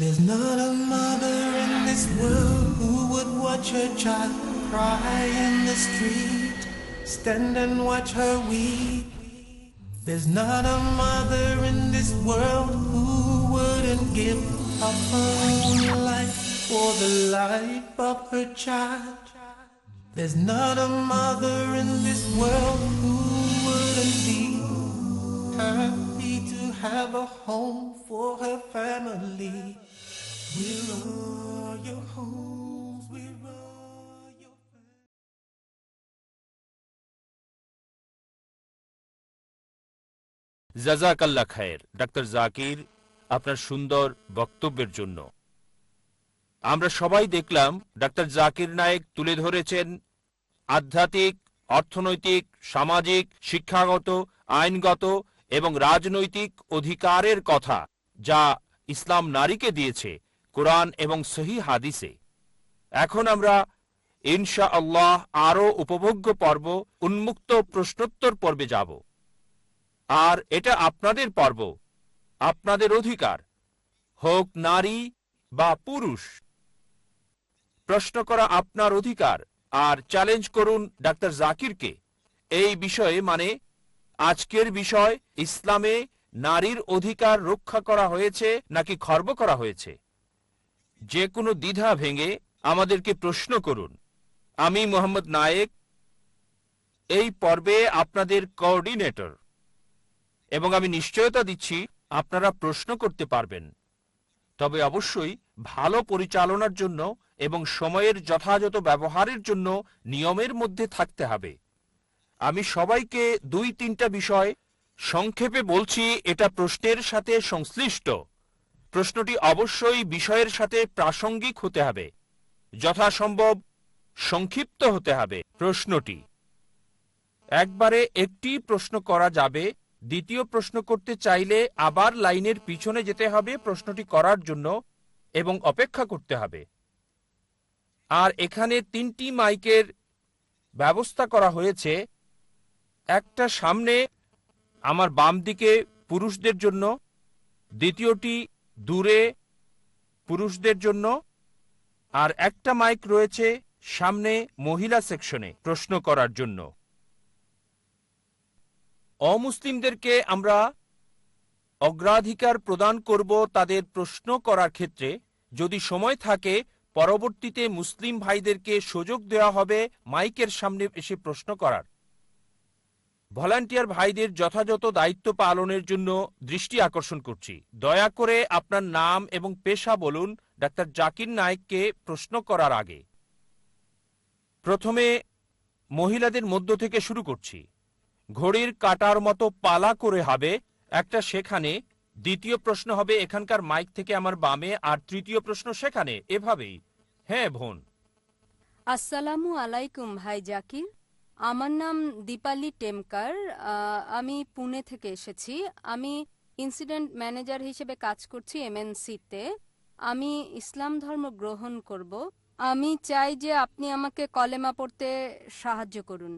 There's not a mother in this world who would watch her child cry in the street, stand and watch her weep. There's not a mother in this world who wouldn't give up her own life for the life of her child. There's not a mother in this world who wouldn't be happy to have a home for her family. জাজাকাল্লা খায়ের doctor Zakir আপনার সুন্দর বক্তব্যের জন্য। আমরা সবাই দেখলাম doctor Zakir Naik তুলে ধরেছেন আধ্যাত্মিক, অর্থনৈতিক, সামাজিক, শিক্ষাগত, আইনগত এবং রাজনৈতিক অধিকারের কথা যা ইসলাম নারীকে দিয়েছে। কোরআন এবং সহি হাদিসে। এখন আমরা ইনশা আল্লাহ আরও উপভোগ্য পর্ব, উন্মুক্ত প্রশ্নোত্তর পর্বে যাব। আর এটা আপনাদের পর্ব, আপনাদের অধিকার, হোক নারী বা পুরুষ। প্রশ্ন করা আপনার অধিকার, আর চ্যালেঞ্জ করুন ডাক্তার জাকিরকে। এই বিষয়ে মানে আজকের বিষয়, ইসলামে নারীর অধিকার রক্ষা করা হয়েছে নাকি খর্ব করা হয়েছে? যে কোনো দ্বিধা ভেঙে আমাদেরকে প্রশ্ন করুন। আমি মোহাম্মদ নায়েক। এই পর্বে আপনাদের কোঅর্ডিনেটর এবং আমি নিশ্চয়তা দিচ্ছি, আপনারা প্রশ্ন করতে পারবেন। তবে অবশ্যই ভালো পরিচালনার জন্য এবং সময়ের যথাযথ ব্যবহারের জন্য নিয়মের মধ্যে থাকতে হবে। আমি সবাইকে দুই তিনটা বিষয় সংক্ষেপে বলছি, এটা প্রশ্নের সাথে সংশ্লিষ্ট। প্রশ্নটি অবশ্যই বিষয়ের সাথে প্রাসঙ্গিক হতে হবে। যথাসম্ভব সংক্ষিপ্ত হতে হবে প্রশ্নটি। একবারে একটি প্রশ্ন করা যাবে, দ্বিতীয় প্রশ্ন করতে চাইলে আবার লাইনের পিছনে যেতে হবে প্রশ্নটি করার জন্য এবং অপেক্ষা করতে হবে। আর এখানে তিনটি মাইকের ব্যবস্থা করা হয়েছে, একটা সামনে আমার বাম দিকে পুরুষদের জন্য, দ্বিতীয়টি দূরে পুরুষদের জন্য। আর একটা মাইক রয়েছে সামনে মহিলা সেকশনে প্রশ্ন করার জন্য। অমুসলিমদেরকে আমরা অগ্রাধিকার প্রদান করব তাদের প্রশ্ন করার ক্ষেত্রে। যদি সময় থাকে, পরবর্তীতে মুসলিম ভাইদেরকে সুযোগ দেওয়া হবে মাইকের সামনে এসে প্রশ্ন করার। ভলান্টিয়ার ভাইদের যথাযথ দায়িত্ব পালনের জন্য দৃষ্টি আকর্ষণ করছি। দয়া করে আপনার নাম এবং পেশা বলুন ডাক্তার জাকির নায়েককে প্রশ্ন করার আগে। প্রথমে মহিলাদের মধ্য থেকে শুরু করছি। ঘড়ির কাটার মতো পালা করে হবে একটা সেখানে। দ্বিতীয় প্রশ্ন হবে, এখানকার মাইক থেকে আমার বামে? আর তৃতীয় প্রশ্ন, সেখানে? এভাবেই। হ্যাঁ বোন। আসসালামু আলাইকুম ভাই জাকির। আমার নাম দীপালি টেমকার আমি পুনে থেকে এসেছি। আমি ইনসিডেন্ট ম্যানেজার হিসেবে কাজ করছি এমএনসিতে আমি ইসলাম ধর্ম গ্রহণ করব। আমি চাই যে আপনি আমাকে কলেমা পড়তে সাহায্য করুন।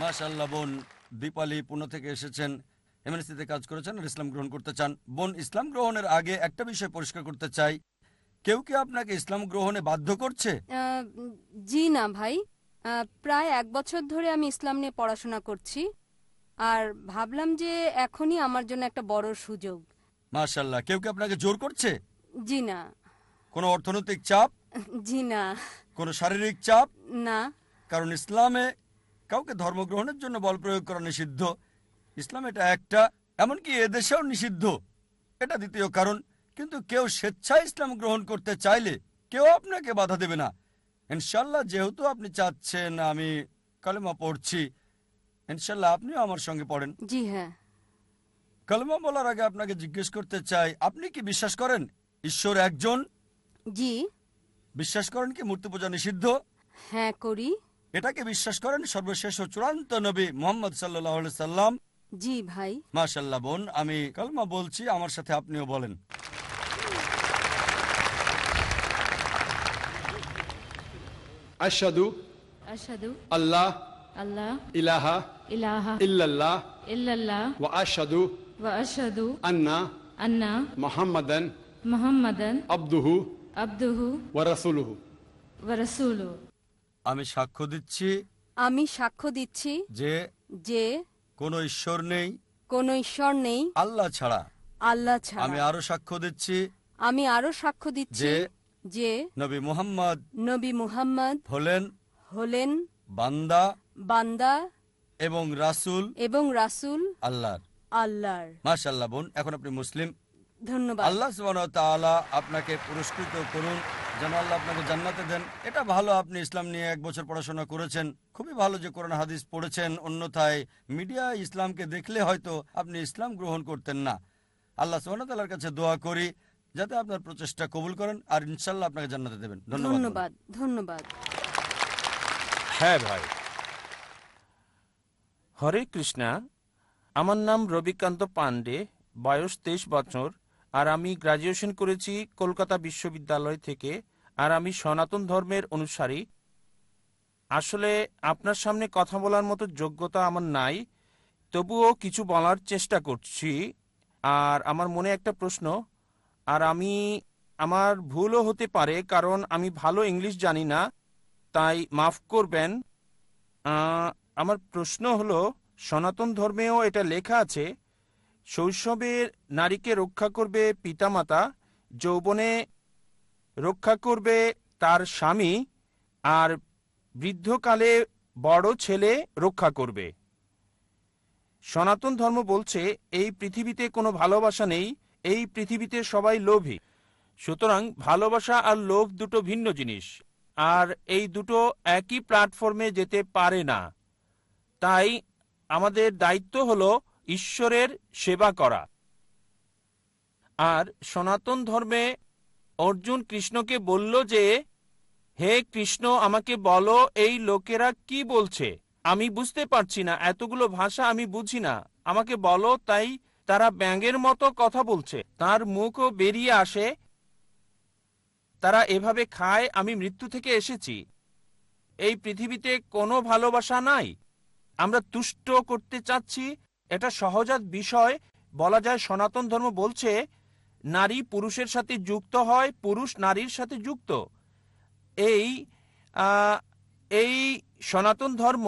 মাশাল্লাহ বোন দীপালি পুনে থেকে এসেছেন এমএনসিতে কাজ করেছেন আর ইসলাম গ্রহণ করতে চান। বোন, ইসলাম গ্রহণের আগে একটা বিষয় পরিষ্কার করতে চাই। কেউ কি আপনাকে ইসলাম গ্রহণে বাধ্য করছে? আহ, জি না ভাই। আহ, প্রায় এক বছর ধরে আমি ইসলাম নিয়ে পড়াশোনা করছি। আর ভাবলাম যে এখনই আমার জন্য একটা বড় সুযোগ। মাশাল্লাহ কেউ কি আপনাকে জোর করছে? জি না। কোনো অর্থনৈতিক চাপ? জি না। কোনো শারীরিক চাপ? না। কারণ ইসলামে কাউকে ধর্মগ্রহণের জন্য বল প্রয়োগ করা নিষিদ্ধ। ইসলাম এটা একটা এমনকি এদেশেও নিষিদ্ধ। এটা দ্বিতীয় কারণ। কিন্তু কেউ স্বেচ্ছায় ইসলাম গ্রহণ করতে চাইলে কেউ আপনাকে বাধা দেবে না। ইনশাল্লাহ যেহেতু আপনি চাচ্ছেন আমি কালেমা পড়ছি। ইনশাল্লাহ আপনিও আমার সঙ্গে পড়েন। জি হ্যাঁ। কালেমা বলার আগে আপনাকে জিজ্ঞেস করতে চাই আপনি কি বিশ্বাস করেন ঈশ্বর একজন? জি। বিশ্বাস করেন কি মূর্তি পূজা নিষিদ্ধ? হ্যাঁ করি। এটাকে বিশ্বাস করেন সর্বশেষ ও চূড়ান্ত নবী মোহাম্মদ সাল্লাহ সাল্লাম জি ভাই। মাশাল্লাহ বোন আমি কালমা বলছি আমার সাথে আপনিও বলেন। আশাদু আশাদু আল্লাহ আল্লাহ ইলাহা ইলাহা ইল্লাল্লাহ ইল্লাল্লাহ ওয়া আশাদু ওয়া আশাদু আন্না আন্না মুহাম্মাদান মুহাম্মাদান আবদুহু আব্দুহু ওয়া রাসূলুহু ওয়া রাসূলুহু আমি সাক্ষ্য দিচ্ছি আমি সাক্ষ্য দিচ্ছি যে যে কোন ঈশ্বর নেই কোন ঈশ্বর নেই আল্লাহ ছাড়া। আল্লাহ ছাড়া। আমি আরও সাক্ষ্য দিচ্ছি আমি আরও সাক্ষ্য দিচ্ছি যে যে নবী মুহাম্মদ নবী মুহাম্মদ হলেন হলেন বান্দা বান্দা এবং রাসূল এবং রাসূল আল্লাহর। আল্লাহর। মাশাল্লাহ বোন এখন আপনি মুসলিম। ধন্যবাদ। আল্লাহ সুবহানাহু ওয়া তাআলা আপনাকে পুরস্কৃত করুন। যেন আল্লাহ আপনাকে জান্নাতে দেন। এটা ভালো আপনি ইসলাম নিয়ে এক বছর পড়াশোনা করেছেন। খুবই ভালো যে কোরআন হাদিস পড়েছেন। অন্যথায় মিডিয়া ইসলামকে দেখলে হয়তো আপনি ইসলাম গ্রহণ করতেন না। আল্লাহ সুবহানাহু ওয়া তাআলার কাছে দোয়া করি। যাতে আপনার প্রচেষ্টা কবুল করেন আর ইনশাল্লাহ আপনাকে জান্নাতে দেবেন। ধন্যবাদ ধন্যবাদ। ধন্যবাদ হ্যাঁ ভাই। হরে কৃষ্ণা আমার নাম রবিকান্ত পান্ডে বয়স তেইশ বছর আর আমি গ্রাজুয়েশন করেছি কলকাতা বিশ্ববিদ্যালয় থেকে আর আমি সনাতন ধর্মের অনুসারী। আসলে আপনার সামনে কথা বলার মতো যোগ্যতা আমার নাই তবুও কিছু বলার চেষ্টা করছি। আর আমার মনে একটা প্রশ্ন আর আমি, আমার ভুলও হতে পারে, কারণ আমি ভালো ইংলিশ জানি না, তাই মাফ করবেন। আমার প্রশ্ন হলো, সনাতন ধর্মেও এটা লেখা আছে শৈশবের নারীকে রক্ষা করবে পিতামাতা, যৌবনে রক্ষা করবে তার স্বামী, আর বৃদ্ধকালে বড় ছেলে রক্ষা করবে। সনাতন ধর্ম বলছে, এই পৃথিবীতে কোনো ভালোবাসা নেই এই পৃথিবীতে সবাই লোভী। সুতরাং ভালোবাসা আর লোভ দুটো ভিন্ন জিনিস। আর এই দুটো একই প্ল্যাটফর্মে যেতে পারে না। তাই আমাদের দায়িত্ব হল ঈশ্বরের সেবা করা। আর সনাতন ধর্মে অর্জুন কৃষ্ণকে বলল যে, হে কৃষ্ণ, আমাকে বলো, এই লোকেরা কি বলছে? আমি বুঝতে পারছি না, এতগুলো ভাষা আমি বুঝি না। আমাকে বলো, তাই তারা ব্যাঙের মতো কথা বলছে। তার মুখও বেরিয়ে আসে, তারা এভাবে খায়, আমি মৃত্যু থেকে এসেছি। এই পৃথিবীতে কোনো ভালোবাসা নাই। আমরা তুষ্ট করতে চাচ্ছি। এটা সহজাত বিষয়। বলা যায় সনাতন ধর্ম বলছে, নারী পুরুষের সাথে যুক্ত হয়, পুরুষ নারীর সাথে যুক্ত। এই এই সনাতন ধর্ম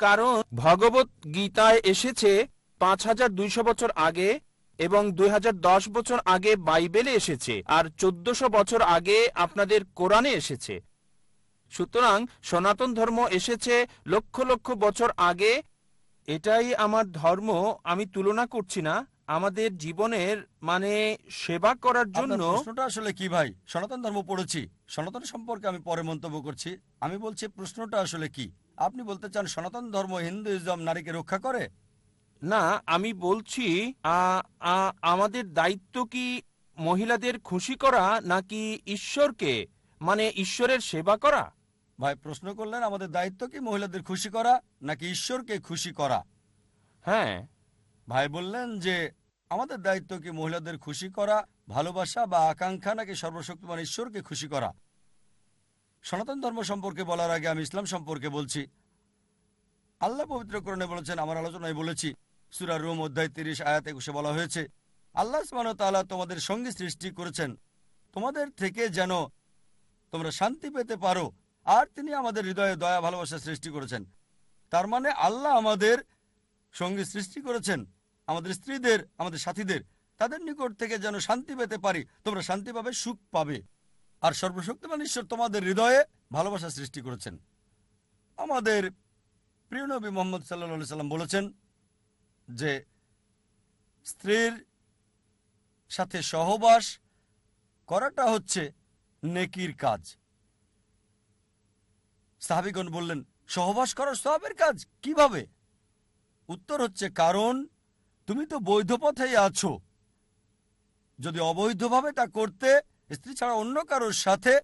কারণ ভগবত গীতায় এসেছে পাঁচ হাজার দুইশো বছর আগে এবং দুই হাজার দশ বছর আগে বাইবেলে এসেছে আর চোদ্দশো বছর আগে আপনাদের কোরআনে এসেছে। সুতরাং সনাতন ধর্ম এসেছে লক্ষ লক্ষ বছর আগে। এটাই আমার ধর্ম আমি তুলনা করছি না। আমাদের জীবনের মানে সেবা করার জন্য প্রশ্নটা আসলে কি ভাই? সনাতন ধর্ম পড়েছি। সনাতন সম্পর্কে আমি পরে মন্তব্য করছি। আমি বলছি প্রশ্নটা আসলে কি? আপনি বলতে চান সনাতন ধর্ম হিন্দুইজম নারীকে রক্ষা করে? না আমি বলছি আমাদের দায়িত্ব কি মহিলাদের খুশি করা নাকি ঈশ্বরকে? মানে ঈশ্বরের সেবা করা? ভাই প্রশ্ন করলেন আমাদের দায়িত্ব কি মহিলাদের খুশি করা নাকি ঈশ্বরকে খুশি করা? হ্যাঁ। ভাই বললেন যে আমাদের দায়িত্ব কি মহিলাদের খুশি করা ভালোবাসা বা আকাঙ্ক্ষা নাকি সর্বশক্তিমান ঈশ্বরকে খুশি করা? সনাতন ধর্ম সম্পর্কে বলার আগে আমি ইসলাম সম্পর্কে বলছি। আল্লাহ পবিত্রকরণে বলেছেন আমার আলোচনায় বলেছি সুরা রোম অধ্যায় তিরিশ, আয়াত একুশে বলা হয়েছে, আল্লাহ তাআলা তোমাদের সঙ্গে সৃষ্টি করেছেন। তোমাদের থেকে যেন তোমরা শান্তি পেতে পারো, আর তিনি আমাদের হৃদয়ে দয়া, ভালোবাসা সৃষ্টি করেছেন। তার মানে আল্লাহ আমাদের সঙ্গী সৃষ্টি করেছেন। আমাদের স্ত্রীদের, আমাদের সাথীদের, তাদের নিকট থেকে যেন শান্তি পেতে পারি, তোমরা শান্তি পাবে সুখ পাবে। আর সর্বশক্তিমান ঈশ্বর তোমাদের হৃদয়ে ভালোবাসা সৃষ্টি করেছেন। আমাদের প্রিয় নবী মোহাম্মদ সাল্লা সাল্লাম বলেছেন যে স্ত্রীর সাথে সহবাস করাটা হচ্ছে নেকির কাজ। সাহাবিগণ বললেন, সহবাস করা সহাবের কাজ কীভাবে? উত্তর হচ্ছে, কারণ তুমি তো বৈধ পথেই আছো। যদি অবৈধভাবে তা করতে স্ত্রী ছাড়া অন্য কারোর সাথে,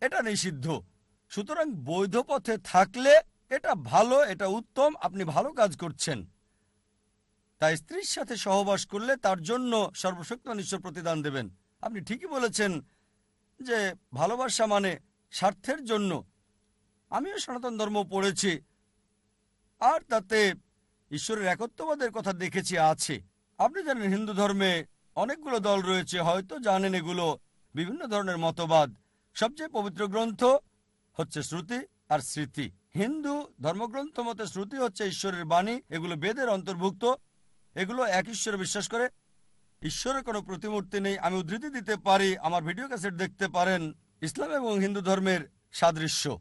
এটা নিষিদ্ধ। সুতরাং বৈধ পথে থাকলে এটা ভালো, এটা উত্তম, আপনি ভালো কাজ করছেন। তাই স্ত্রীর সাথে সহবাস করলে তার জন্য সর্বশক্তিমান ঈশ্বর প্রতিদান দেবেন। আপনি ঠিকই বলেছেন যে ভালোবাসা মানে স্বার্থের জন্য। আমিও সনাতন ধর্ম পড়েছি। আর তাতে ঈশ্বরের একত্ববাদের কথা দেখেছি আছে। আপনি জানেন হিন্দু ধর্মে অনেকগুলো দল রয়েছে, হয়তো জানেন এগুলো। বিভিন্ন ধরনের মতবাদ। সবচেয়ে পবিত্র গ্রন্থ হচ্ছে শ্রুতি আর স্মৃতি। হিন্দু ধর্মগ্রন্থ মতে শ্রুতি হচ্ছে ঈশ্বরের বাণী। এগুলো বেদের অন্তর্ভুক্ত। এগুলো এক ঈশ্বরে বিশ্বাস করে। ঈশ্বরের কোনো প্রতিমূর্তি নেই। আমি উদ্ধৃতি দিতে পারি, আমার ভিডিও ক্যাসেট দেখতে পারেন। ইসলাম এবং হিন্দু ধর্মের সাদৃশ্য।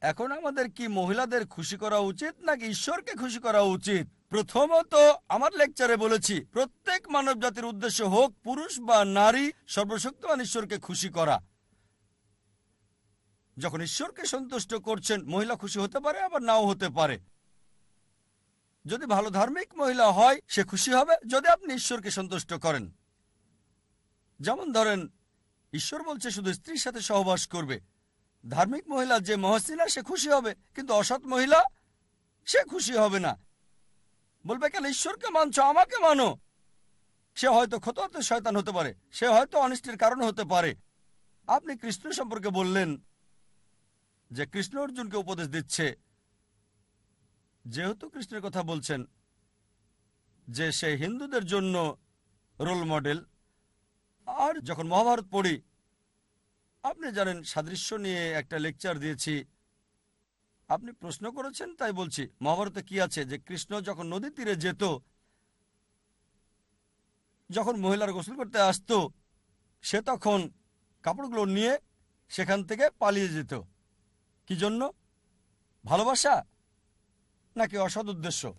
এখন আমাদের কি মহিলাদের খুশি করা উচিত, নাকি ঈশ্বরকে খুশি করা উচিত? প্রথমত আমার লেকচারে বলেছি, প্রত্যেক মানব জাতির উদ্দেশ্য হোক পুরুষ বা নারী, সর্বশক্তিমান ঈশ্বরকে খুশি করা। যখন ঈশ্বরকে সন্তুষ্ট করছেন, মহিলা খুশি হতে পারে, আবার নাও হতে পারে। যদি ভালো ধার্মিক মহিলা হয়, সে খুশি হবে যদি আপনি ঈশ্বরকে সন্তুষ্ট করেন। যেমন ধরেন, ঈশ্বর বলছে শুধু স্ত্রীর সাথে সহবাস করবে। ধার্মিক মহিলা যে মহসিনা, সে খুশি হবে, কিন্তু অসৎ মহিলা, সে খুশি হবে না। বলবে কেন, ঈশ্বরকে মানছ, আমাকে মানো। সে হয়তো ক্ষত হতে শয়তান হতে পারে, সে হয়তো অনিষ্টের কারণ হতে পারে। আপনি কৃষ্ণ সম্পর্কে বললেন যে কৃষ্ণ অর্জুনকে উপদেশ দিচ্ছে যেহেতু কৃষ্ণের কথা বলছেন যে সে হিন্দুদের জন্য রোল মডেল, আর যখন মহাভারত পড়ি, আপনি জানেন সাদৃশ্য নিয়ে একটা লেকচার দিয়েছি। আপনি প্রশ্ন করেছেন, তাই বলছি, মহাভারতে কি আছে? যে কৃষ্ণ যখন নদীর তীরে যেত, যখন মহিলার গোসল করতে আসতো, সে তখন কাপড়গুলো নিয়ে সেখান থেকে পালিয়ে যেত। কি জন্য? ভালোবাসা? নাকি অসৎ উদ্দেশ্য?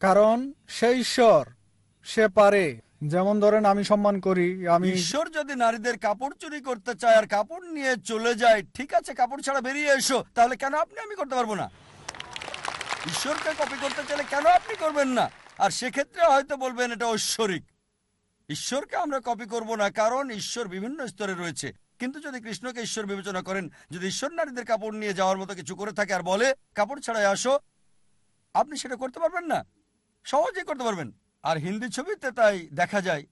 কারণ সে ঈশ্বর সে পারে। যেমন ধরেন আমি সম্মান করি আমি ঈশ্বর যদি নারীদের কাপড় চুরি করতে চায় আর কাপড় নিয়ে চলে যায় ঠিক আছে কাপড় ছাড়া বেরিয়ে এসো তাহলে কেন আপনি আমি করতে পারব না? ঈশ্বরকে কপি করতে চাইলে কেন আপনি করবেন না? আর সেক্ষেত্রে হয়তো বলবেন এটা ঐশ্বরিক। ঈশ্বরকে আমরা কপি করব না কারণ ঈশ্বর বিভিন্ন স্তরে রয়েছে। কিন্তু যদি কৃষ্ণকে ঈশ্বর বিবেচনা করেন যদি ঈশ্বর নারীদের কাপড় নিয়ে যাওয়ার মতো কিছু করে থাকে আর বলে কাপড় ছাড়াই আসো আপনি সেটা করতে পারবেন না। সহজেই করতে পারবেন। আর হিন্দি ছবিতে তাই দেখা যায়।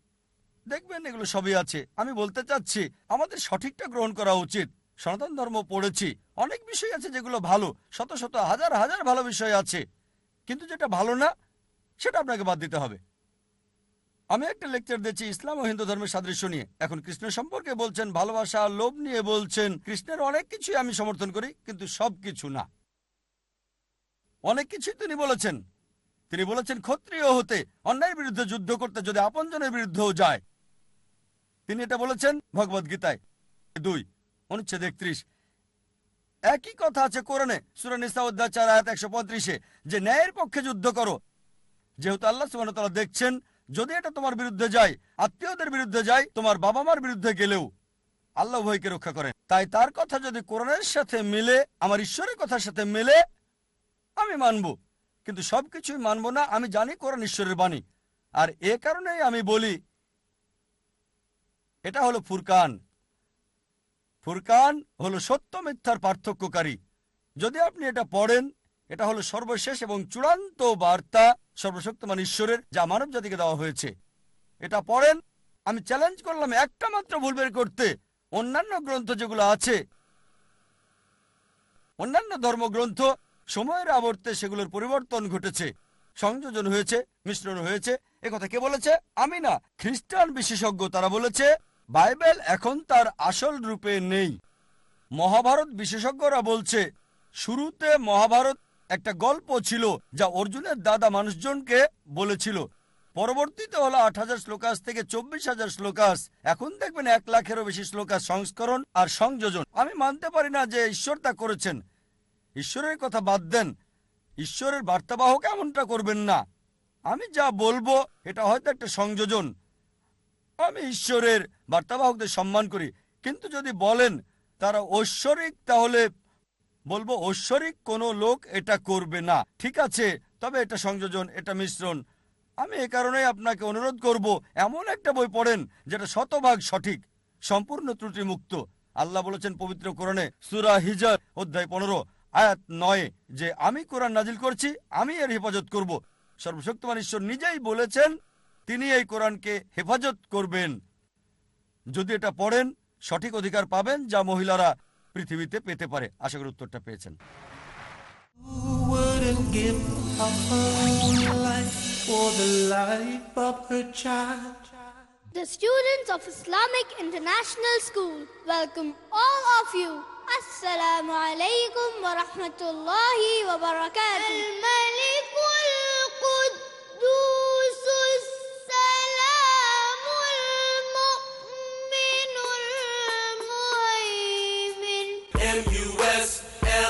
দেখবেন এগুলো সবই আছে। আমি বলতে চাচ্ছি, আমাদের সঠিকটা গ্রহণ করা উচিত। সনাতন ধর্ম পড়েছি। অনেক বিষয় আছে যেগুলো ভালো। শত শত, হাজার হাজার ভালো বিষয় আছে। কিন্তু যেটা ভালো না, সেটা আপনাকে বাদ দিতে হবে। আমি একটা লেকচার দিচ্ছি ইসলাম ও হিন্দু ধর্মের সাদৃশ্য নিয়ে। এখন কৃষ্ণ সম্পর্কে বলছেন, ভালোবাসা, লোভ নিয়ে বলছেন। কৃষ্ণের অনেক কিছুই আমি সমর্থন করি, কিন্তু সব কিছু না। অনেক কিছুই তিনি বলেছেন। তিনি বলেছেন, ক্ষত্রিয় হতে, অন্যায়ের বিরুদ্ধে যুদ্ধ করতে যদি আপনজনের বিরুদ্ধেও যায়। তিনি এটা বলেছেন ভগবদ গীতায়। দুই, অনুচ্ছেদ একত্রিশ। একই কথা আছে কোরআনে সুরানিসা অধ্যায় চার, আয়াত একশো পঁয়ত্রিশে, যে ন্যায়ের পক্ষে যুদ্ধ করো। যেহেতু আল্লাহ সুবাহ দেখছেন, যদি এটা তোমার বিরুদ্ধে যায়, আত্মীয়দের বিরুদ্ধে যায়, তোমার বাবা মার বিরুদ্ধে গেলেও আল্লাহ ভয়কে রক্ষা করেন। তাই তার কথা যদি কোরআনের সাথে মিলে, আমার ঈশ্বরের কথার সাথে মিলে আমি মানব। কিন্তু সবকিছুই মানব না, আমি জানি কোরআন ঈশ্বরের বাণী। আর এ কারণেই আমি বলি, এটা হলো ফুরকান। ফুরকান হলো সত্য মিথ্যার পার্থক্যকারী। যদি আপনি এটা পড়েন, এটা হলো সর্বশেষ এবং চূড়ান্ত বার্তা সর্বশক্তমান ঈশ্বরের, যা মানব জাতিকে দেওয়া হয়েছে। এটা পড়েন, আমি চ্যালেঞ্জ করলাম একটা মাত্র ভুল বের করতে। অন্যান্য গ্রন্থ যেগুলো আছে, অন্যান্য ধর্মগ্রন্থ সময়ের আবর্তে সেগুলোর পরিবর্তন ঘটেছে। সংযোজন হয়েছে, মিশ্রণ হয়েছে কথা কে বলেছে? আমি না। খ্রিস্টান বিশেষজ্ঞ তারা বলেছে, বাইবেল এখন তার আসল রূপে নেই। মহাভারত বিশেষজ্ঞরা বলছে, শুরুতে মহাভারত একটা গল্প ছিল যা অর্জুনের দাদা মানুষজনকে বলেছিল। পরবর্তীতে হলো আট হাজার শ্লোকাস থেকে চব্বিশ হাজার শ্লোকাস। এখন দেখবেন এক লাখেরও বেশি শ্লোকাস সংস্করণ আর সংযোজন। আমি মানতে পারি না যে ঈশ্বর তা করেছেন। ঈশ্বরের কথা বাদ দেন। ঈশ্বরের বার্তাবাহক এমনটা করবেন না। আমি যা বলব, এটা হয়তো একটা সংযোজন। আমি ঈশ্বরের বার্তাবাহকদের সম্মান করি। কিন্তু যদি বলেন, তারা ঐশ্বরিক, তাহলে বলব ঐশ্বরিক কোনো লোক এটা করবে না। ঠিক আছে, তবে এটা সংযোজন, এটা মিশ্রণ। আমি এ কারণেই আপনাকে অনুরোধ করব, এমন একটা বই পড়েন, যেটা শতভাগ সঠিক, সম্পূর্ণ ত্রুটিমুক্ত। আল্লাহ বলেছেন পবিত্র কোরণে সুরা হিজার অধ্যায় পনেরো আয়াত নয় যে আমি কোরআন নাজিল করছি আমি এর হেফাজত করব সর্বশক্তিমান ঈশ্বর নিজেই বলেছেন তিনি এই কোরআনকে হেফাজত করবেন যদি এটা পড়েন সঠিক অধিকার পাবেন যা মহিলারা পৃথিবীতে পেতে পারে আশা করি উত্তরটা পেয়েছেন? The students of Islamic International School welcome all of you. Alaikum wa rahmatullahi wa barakatuh. الملك القدوس السلام المؤمن المهيمن M-U-S-L-I-M.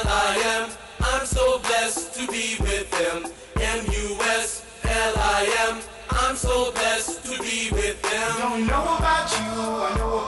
I'm so blessed to be with him. M-U-S-L-I-M. I'm so blessed to be with him. Don't know about you, I know about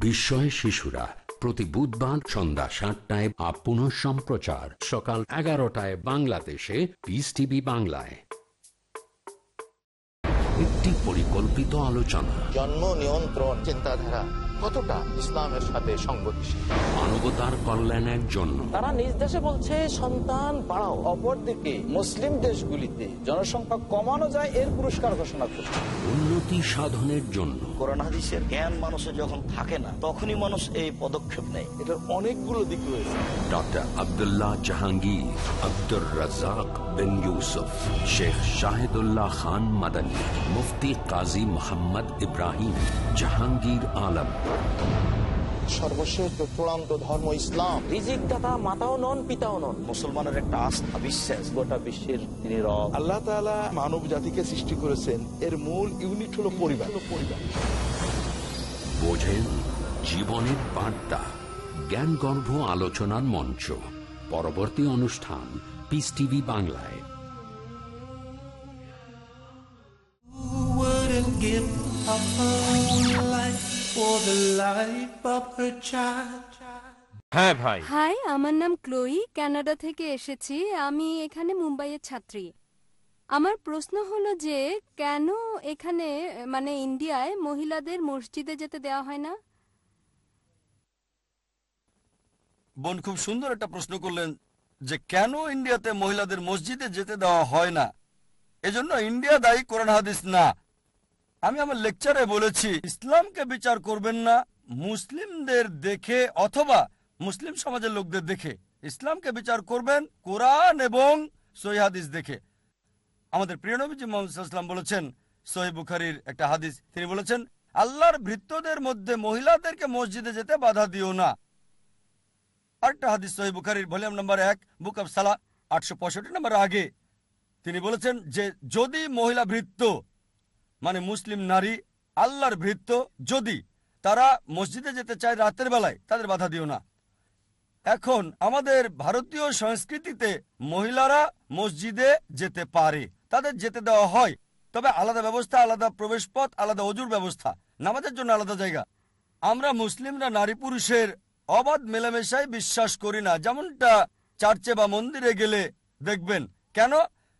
বিস্ময় শিশুরা। প্রতি বুধবার সন্ধ্যা সাতটায় আপন পুনঃ সম্প্রচার। সকাল এগারোটায় বাংলাদেশে। পিস টিভি বাংলায়। একটি পরিকল্পিত আলোচনা। জন্ম নিয়ন্ত্রণ চিন্তাধারা। কতটা ইসলামের সাথে সংগতিশীল? মানবতার কল্যাণের জন্য। তারা নিজ দেশে বলছে সন্তান বাড়াও। অপরদিকে মুসলিম দেশগুলিতে জনসংখ্যা কমানো যায় এর পুরস্কার ঘোষণা করছে। উন্নতি সাধনের জন্য। কোরআন জ্ঞান মানুষের যখন থাকে না তখনই মানুষ এই পদক্ষেপ নেয়। এটার অনেকগুলো দিক রয়েছে। ডক্টর আবদুল্লাহ জাহাঙ্গীর আব্দুর রাজাক বিন ইউসুফ শেখ শাহিদুল্লাহ খান মাদানী মুফতি কাজী মোহাম্মদ ইব্রাহিম জাহাঙ্গীর আলম। সর্বশেষ চূড়ান্ত ধর্ম ইসলাম রিজিক দাতা মাতাও নন পিতাও নন। মুসলমানের একটা আস্থা বিশ্বাস। গোটা বিশ্বের তিনি আল্লাহ তাআলা মানব জাতিকে সৃষ্টি করেছেন। এর মূল ইউনিট হলো পরিবার। পরিবার। বোঝেন জীবনের বার্তা জ্ঞানগর্ভ আলোচনার মঞ্চ। পরবর্তী অনুষ্ঠান পিস টিভি বাংলায়। Give হ্যাঁ ভাই। হাই আমার নাম ক্লোই কানাডা থেকে এসেছি। আমি এখানে মুম্বাইয়ের ছাত্রী। আমার প্রশ্ন হলো যে কেন এখানে মানে ইন্ডিয়ায় মহিলাদের মসজিদে যেতে দেওয়া হয় না? বোন খুব সুন্দর একটা প্রশ্ন করলেন যে কেন ইন্ডিয়াতে মহিলাদের মসজিদে যেতে দেওয়া হয় না? এজন্য ইন্ডিয়া দায়ী কোরআন হাদিস না। আমি আমার লেকচারে বলেছি, ইসলামকে বিচার করবেন না মুসলিমদের দেখে অথবা মুসলিম সমাজের লোকদের দেখে। ইসলামকে বিচার করবেন কোরআন এবং সহি হাদিস দেখে। আমাদের প্রিয় নবীজি মোহাম্মদ বলেছেন, সহি বুখারির একটা হাদিস, তিনি বলেছেন, আল্লাহর ভৃত্যদের মধ্যে মহিলাদেরকে মসজিদে যেতে বাধা দিও না। আরেকটা হাদিস সহি বুখারির, ভলিউম নাম্বার এক, বুক অফ সালা আটশো পঁয়ষট্টি নম্বর আগে। তিনি বলেছেন যে, যদি মহিলা ভৃত্য মানে মুসলিম নারী আল্লাহর ভৃত্য, যদি তারা মসজিদে যেতে চায় রাতের বেলায়, তাদের বাধা দিও না। এখন আমাদের ভারতীয় সংস্কৃতিতে মহিলারা মসজিদে যেতে পারে, তাদের যেতে দেওয়া হয়। তবে আলাদা ব্যবস্থা, আলাদা প্রবেশ পথ আলাদা অজুর ব্যবস্থা, নামাজের জন্য আলাদা জায়গা। আমরা মুসলিমরা নারী পুরুষের অবাধ মেলামেশায় বিশ্বাস করি না। যেমনটা চার্চে বা মন্দিরে গেলে দেখবেন। কেন?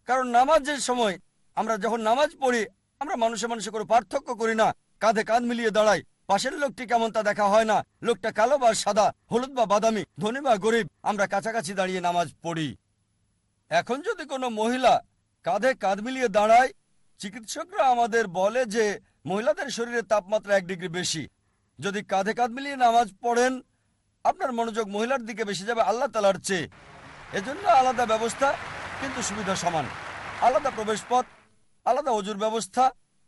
কারণ নামাজের সময় আমরা যখন নামাজ পড়ি আমরা মানুষে মানুষে করে পার্থক্য করি না। কাঁধে কাঁধ মিলিয়ে দাঁড়াই। পাশের লোকটি কেমন তা দেখা হয় না। লোকটা কালো বা সাদা, হলুদ বা বাদামি, ধনী বা গরিব। আমরা কাছাকাছি দাঁড়িয়ে নামাজ পড়ি। এখন যদি কোনো মহিলা কাঁধে কাঁধ মিলিয়ে দাঁড়ায়, চিকিৎসকরা আমাদের বলে যে মহিলাদের শরীরে তাপমাত্রা এক ডিগ্রি বেশি। যদি কাঁধে কাঁধ মিলিয়ে নামাজ পড়েন, আপনার মনোযোগ মহিলার দিকে বেশি যাবে আল্লাহ তালার চেয়ে। এজন্য আলাদা ব্যবস্থা, কিন্তু সুবিধা সমান। আলাদা প্রবেশ পথ আলাদা অজুর ব্যবস্থা।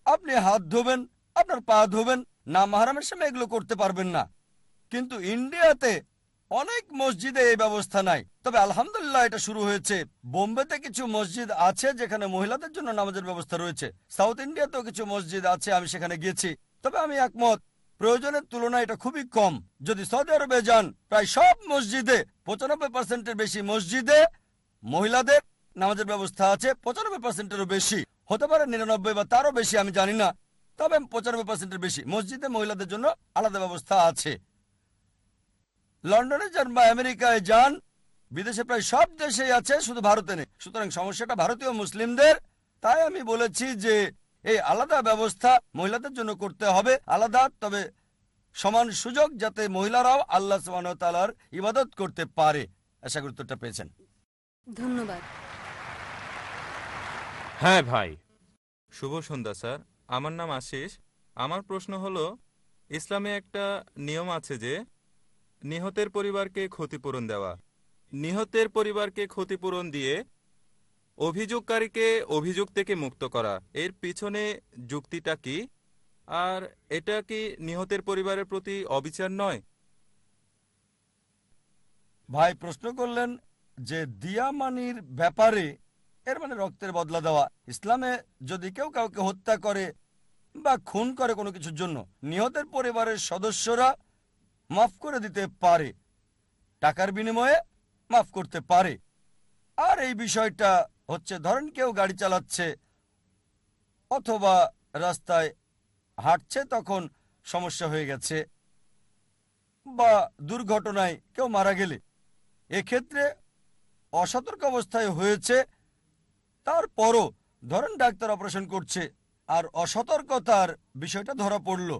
আপনি হাত ধোবেন, আপনার পা ধোবেন না মাহারামের সামনে এগুলো করতে পারবেন না। কিন্তু ইন্ডিয়াতে অনেক মসজিদে এই ব্যবস্থা নাই। তবে আলহামদুলিল্লাহ এটা শুরু হয়েছে। বোম্বেতে কিছু মসজিদ আছে যেখানে মহিলাদের জন্য নামাজের ব্যবস্থা রয়েছে। সাউথ ইন্ডিয়াতেও কিছু মসজিদ আছে, আমি সেখানে গিয়েছি। তবে আমি একমত, প্রয়োজনের তুলনায় এটা খুবই কম। যদি সৌদি আরবে যান, প্রায় সব মসজিদে পঁচানব্বই পার্সেন্টের বেশি মসজিদে মহিলাদের নামাজের ব্যবস্থা আছে, পঁচানব্বই পার্সেন্টেরও বেশি। হতে পারে নিরানব্বই বা তারও বেশি, আমি জানি না। তবে পঁচানব্বই পার্সেন্টের বেশি। মসজিদে মহিলাদের জন্য আলাদা ব্যবস্থা আছে। লন্ডনে যান বা আমেরিকায় যান, বিদেশে প্রায় সব দেশেই আছে, শুধু ভারতে নেই। সুতরাং সমস্যাটা ভারতীয় মুসলিমদের। তাই আমি বলেছি যে এই আলাদা ব্যবস্থা মহিলাদের জন্য করতে হবে আলাদা, তবে সমান সুযোগ যাতে মহিলারাও আল্লাহ তালার ইবাদত করতে পারে। আশা উত্তরটা পেয়েছেন। ধন্যবাদ। হ্যাঁ ভাই। শুভ সন্ধ্যা স্যার। আমার নাম আশিস। আমার প্রশ্ন হলো ইসলামে একটা নিয়ম আছে যে নিহতের পরিবারকে ক্ষতিপূরণ দেওয়া। নিহতের পরিবারকে ক্ষতিপূরণ দিয়ে অভিযোগকারীকে অভিযোগ থেকে মুক্ত করা। এর পিছনে যুক্তিটা কি? আর এটা কি নিহতের পরিবারের প্রতি অবিচার নয়? ভাই প্রশ্ন করলেন যে দিয়ামানির ব্যাপারে এর মানে রক্তের বদলা দেওয়া। ইসলামে যদি কেউ কাউকে হত্যা করে বা খুন করে কোনো কিছুর জন্য, নিহতের পরিবারের সদস্যরা মাফ করে দিতে পারে, টাকার বিনিময়ে মাফ করতে পারে। আর এই বিষয়টা হচ্ছে, ধরেন কেউ গাড়ি চালাচ্ছে অথবা রাস্তায় হাঁটছে, তখন সমস্যা হয়ে গেছে বা দুর্ঘটনায় কেউ মারা গেলে। এক্ষেত্রে অসতর্ক অবস্থায় হয়েছে তারপরও ধরেন ডাক্তার অপারেশন করছে, আর অসতর্কতার বিষয়টা ধরা পড়ল।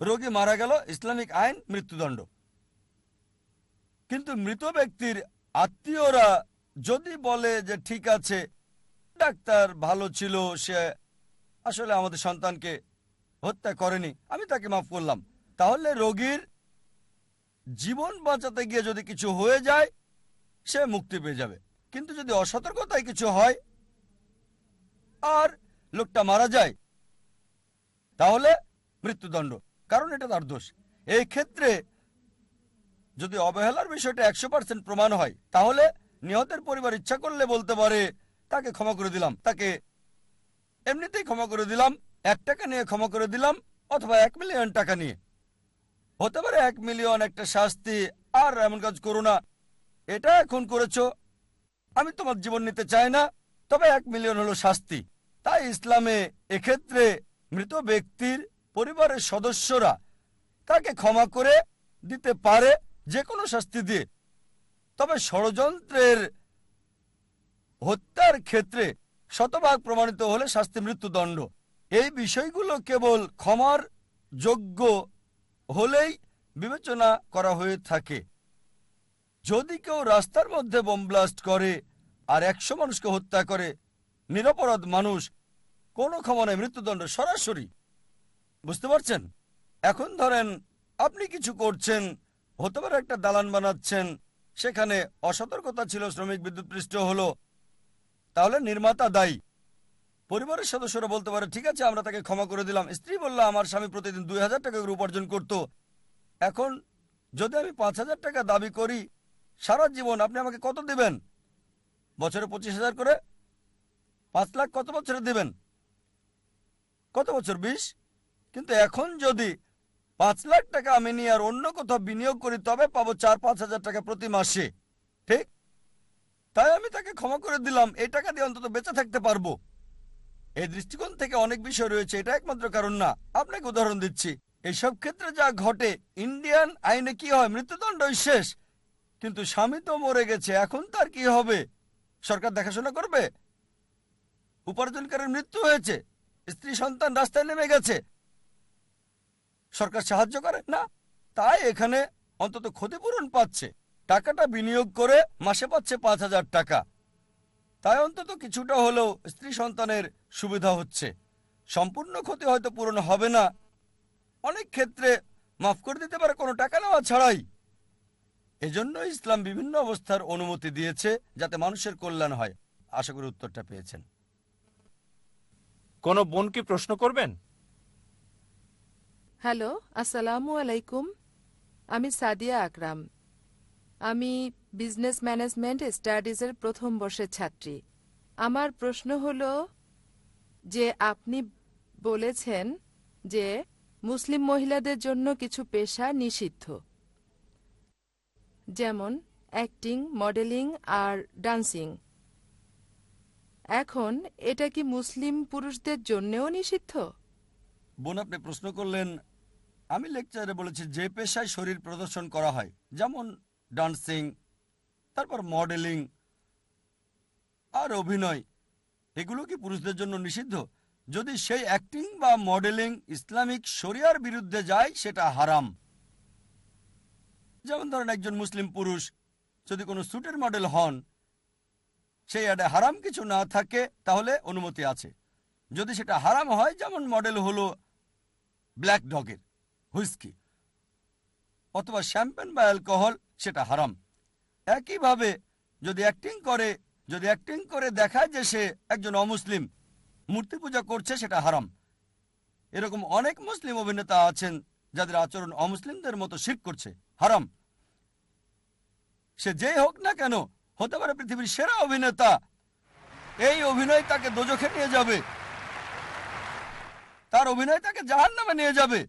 রোগী মারা গেল, ইসলামিক আইন, মৃত্যুদণ্ড। কিন্তু মৃত ব্যক্তির আত্মীয়রা যদি বলে যে ঠিক আছে, ডাক্তার ভালো ছিল, সে আসলে আমাদের সন্তানকে হত্যা করেনি, আমি তাকে মাফ করলাম। তাহলে রোগীর জীবন বাঁচাতে গিয়ে যদি কিছু হয়ে যায়, সে মুক্তি পেয়ে যাবে। কিন্তু যদি অসতর্কতায় কিছু হয় আর লোকটা মারা যায়, তাহলে মৃত্যুদণ্ড। কারণ এটা তার দোষ। এই ক্ষেত্রে যদি অবহেলার বিষয়টা একশো পার্সেন্ট প্রমাণ হয়, তাহলে নিহতের পরিবার ইচ্ছা করলে বলতে পারে, তাকে ক্ষমা করে দিলাম, তাকে এমনিতেই ক্ষমা করে দিলাম, এক টাকা নিয়ে ক্ষমা করে দিলাম, অথবা এক মিলিয়ন টাকা নিয়ে। হতে পারে এক মিলিয়ন একটা শাস্তি, আর এমন কাজ করো না, এটা এখন করেছ, আমি তোমার জীবন নিতে চাই না, তবে এক মিলিয়ন হলো শাস্তি। তাই ইসলামে এক্ষেত্রে মৃত ব্যক্তির পরিবারের সদস্যরা তাকে ক্ষমা করে দিতে পারে যে কোনো শাস্তি দিয়ে। তবে ষড়যন্ত্রের হত্যার ক্ষেত্রে শতভাগ প্রমাণিত হলে শাস্তি মৃত্যুদণ্ড। এই বিষয়গুলো কেবল ক্ষমার যোগ্য হলেই বিবেচনা করা হয়ে থাকে। যদি কেউ রাস্তার মধ্যে বোম ব্লাস্ট করে আর একশো মানুষকে হত্যা করে নিরপরাধ মানুষ, কোনো ক্ষমা নেই, মৃত্যুদণ্ড, সরাসরি। বুঝতে পারছেন? এখন ধরেন আপনি কিছু করছেন, হতে পারে একটা দালান বানাচ্ছেন, সেখানে অসতর্কতা ছিল, শ্রমিক বিদ্যুৎ পৃষ্ঠ হলো, তাহলে নির্মাতা দায়ী। পরিবারের সদস্যরা বলতে পারে, ঠিক আছে, আমরা তাকে ক্ষমা করে দিলাম। স্ত্রী বলল, আমার স্বামী প্রতিদিন দুই হাজার টাকা করে উপার্জন করত। এখন যদি আমি পাঁচ হাজার টাকা দাবি করি, সারা জীবন আপনি আমাকে কত দেবেন? বছরে পঁচিশ হাজার করে পাঁচ লাখ কত বছরে দেবেন? কত বছর? বিশ? কিন্তু এখন যদি পাঁচ লাখ টাকা আমি নিয়ে আর অন্য কোথাও বিনিয়োগ করি, তবে পাবো চার, পাঁচ হাজার টাকা প্রতি মাসে। ঠিক? তাই আমি তাকে ক্ষমা করে দিলাম। এই টাকা দিয়ে অন্তত বেঁচে থাকতে পারব। এই দৃষ্টিকোণ থেকে অনেক বিষয় রয়েছে, এটা একমাত্র কারণ না। আপনাকে উদাহরণ দিচ্ছি। এইসব ক্ষেত্রে যা ঘটে, ইন্ডিয়ান আইনে কি হয়? মৃত্যুদণ্ডই শেষ। কিন্তু স্বামী তো মরে গেছে, এখন তার কি হবে? সরকার দেখাশোনা করবে? উপার্জনকারীর মৃত্যু হয়েছে। স্ত্রী সন্তান রাস্তায় নেমে গেছে। সরকার সাহায্য করে? না। তাই এখানে অন্তত ক্ষতিপূরণ পাচ্ছে। টাকাটা বিনিয়োগ করে মাসে পাচ্ছে পাঁচ হাজার টাকা। তাই অন্তত কিছুটা হলেও স্ত্রী সন্তানের সুবিধা হচ্ছে। সম্পূর্ণ ক্ষতি হয়তো পূরণ হবে না। অনেক ক্ষেত্রে মাফ করে দিতে পারে, কোনো টাকা নেওয়া ছাড়াই। এজন্য ইসলাম বিভিন্ন অবস্থার অনুমতি দিয়েছে যাতে মানুষের কল্যাণ হয়। আশা করি উত্তরটা পেয়েছেন। কোনো বোন কি প্রশ্ন করবেন? হ্যালো, আসসালামু আলাইকুম। আমি সাদিয়া আকরাম। আমি বিজনেস ম্যানেজমেন্ট স্টাডিজের প্রথম বর্ষের ছাত্রী। আমার প্রশ্ন হল যে আপনি বলেছেন যে মুসলিম মহিলাদের জন্য কিছু পেশা নিষিদ্ধ। যেমন অ্যাক্টিং, মডেলিং আর ডান্সিং। এখন এটা কি মুসলিম পুরুষদের জন্যেও নিষিদ্ধ? বোন, আপনি প্রশ্ন করলেন, আমি লেকচারে বলেছি যে পেশায় শরীর প্রদর্শন করা হয়, যেমন ডান্সিং, তারপর মডেলিং আর অভিনয়, এগুলো কি পুরুষদের জন্য নিষিদ্ধ? যদি সেই অ্যাক্টিং বা মডেলিং ইসলামিক শরিয়ার বিরুদ্ধে যায়, সেটা হারাম। যেমন ধরেন একজন মুসলিম পুরুষ যদি কোনো স্যুটের মডেল হন সেই অ্যাডে হারাম কিছু না থাকে, তাহলে অনুমতি আছে। যদি সেটা হারাম হয়, যেমন মডেল হলো ব্ল্যাক ডগের হুইস্কি, অথবা শ্যাম্পেন বা অ্যালকোহল, সেটা হারাম। একইভাবে যদি অ্যাক্টিং করে, যদি অ্যাক্টিং করে দেখায় যে সে একজন অমুসলিম, মূর্তি পূজা করছে, সেটা হারাম। এরকম অনেক মুসলিম অভিনেতা আছেন, যাদের আচরণ অমুসলিমদের মতো শিখ করছে, হারাম। সে যেই হোক না কেন হতে পারে পৃথিবীর সেরা অভিনেতা। এই অভিনয় তাকে দোজখে নিয়ে যাবে। তার অভিনয় তাকে জাহান নামে নিয়ে যাবে।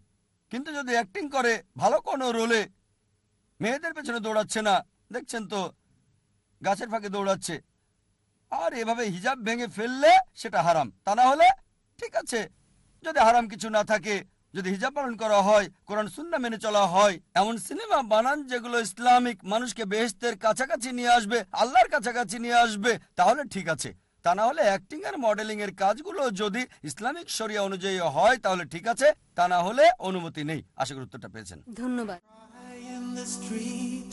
কিন্তু যদি অ্যাক্টিং করে, ভালো কোনো রোলে মেয়েদের পেছনে দৌড়াচ্ছে না। দেখছেন তো, গাছের ফাঁকে দৌড়াচ্ছে। আর এভাবে হিজাব ভেঙে ফেললে সেটা হারাম। তা না হলে ঠিক আছে, যদি হারাম কিছু না থাকে যদি হিজাব পালন করা হয় কোরআন সুন্না মেনে চলা হয় এমন সিনেমা বানান যেগুলো ইসলামিক মানুষকে বেহেস্তের কাছাকাছি নিয়ে আসবে আল্লাহর কাছাকাছি নিয়ে আসবে তাহলে ঠিক আছে। তা না হলে অ্যাক্টিং আর মডেলিং এর কাজগুলো যদি ইসলামিক শরিয়া অনুযায়ী হয় তাহলে ঠিক আছে তা না হলে অনুমতি নেই। আশা করি উত্তরটা পেয়েছেন। ধন্যবাদ। In the street,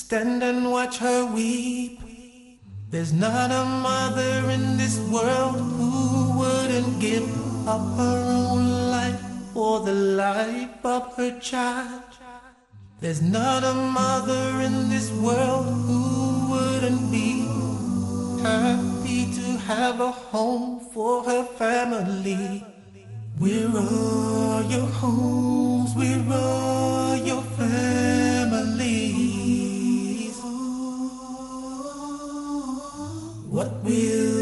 stand and watch her weep. There's not a mother in this world who wouldn't give up her own life. For the life of her child. There's not a mother in this world who wouldn't be happy to have a home for her family. Where are all your homes? Where are all your families? What will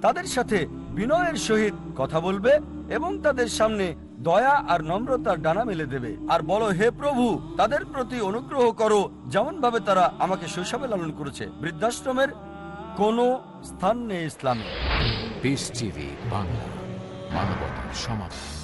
তাদের সাথে বিনয়ের সহিত কথা বলবে এবং তাদের সামনে দয়া আর নম্রতার ডানা মেলে দেবে। আর বলো, হে প্রভু, তাদের প্রতি অনুগ্রহ করো যেমন ভাবে তারা আমাকে শৈশবে লালন করেছে। বৃদ্ধাশ্রমের কোন স্থান নেই ইসলামে। বাংলা, মানবতার সমাধান।